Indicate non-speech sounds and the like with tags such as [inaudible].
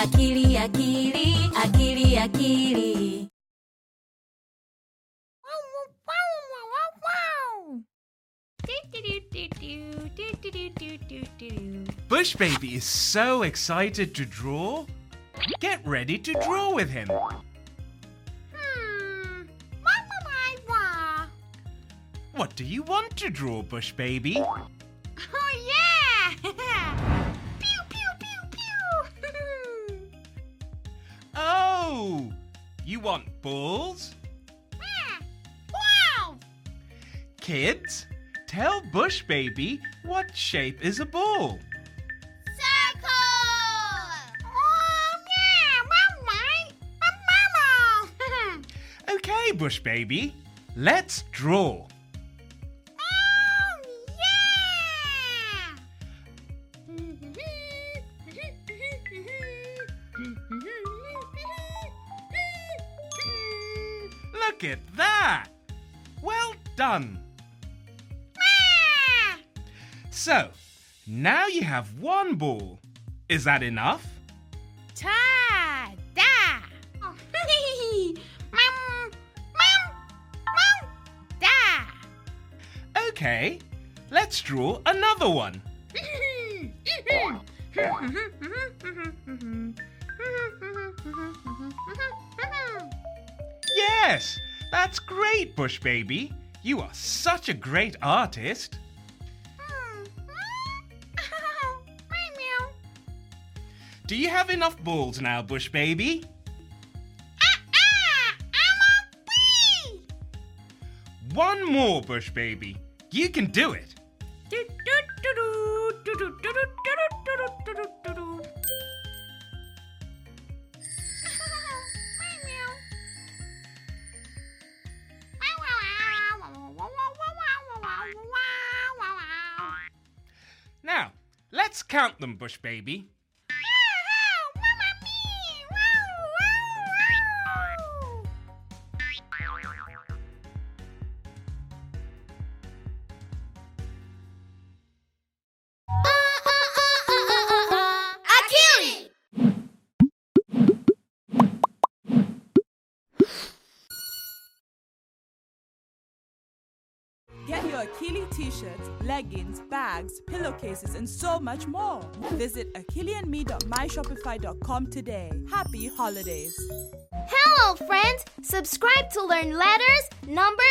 akili akili akili akili Bush Baby is so excited to draw. Get ready to draw with him. Hmm. What do you want to draw, Bush Baby? You want balls? wow! Kids, tell Bush Baby what shape is a ball. Circle! Oh yeah! Wow, right! A marble! [laughs] Okay, Bush Baby, let's draw. oh yeah! Mm-hmm. Look at that. Well done. So, now you have one ball. Is that enough? Ta da! [laughs] Mum, mum, mum, da! Okay, let's draw another one. [laughs] Yes, that's great, Bush Baby. You are such a great artist. Do you have enough balls now, Bush Baby? Ah, ah, One more, Bush Baby. You can do it. Now, let's count them, Bush Baby. Get your Akili t-shirts, leggings, bags, pillowcases, and so much more. Visit akiliandme.myshopify.com today. Happy holidays. Hello, friends! Subscribe to learn letters, numbers,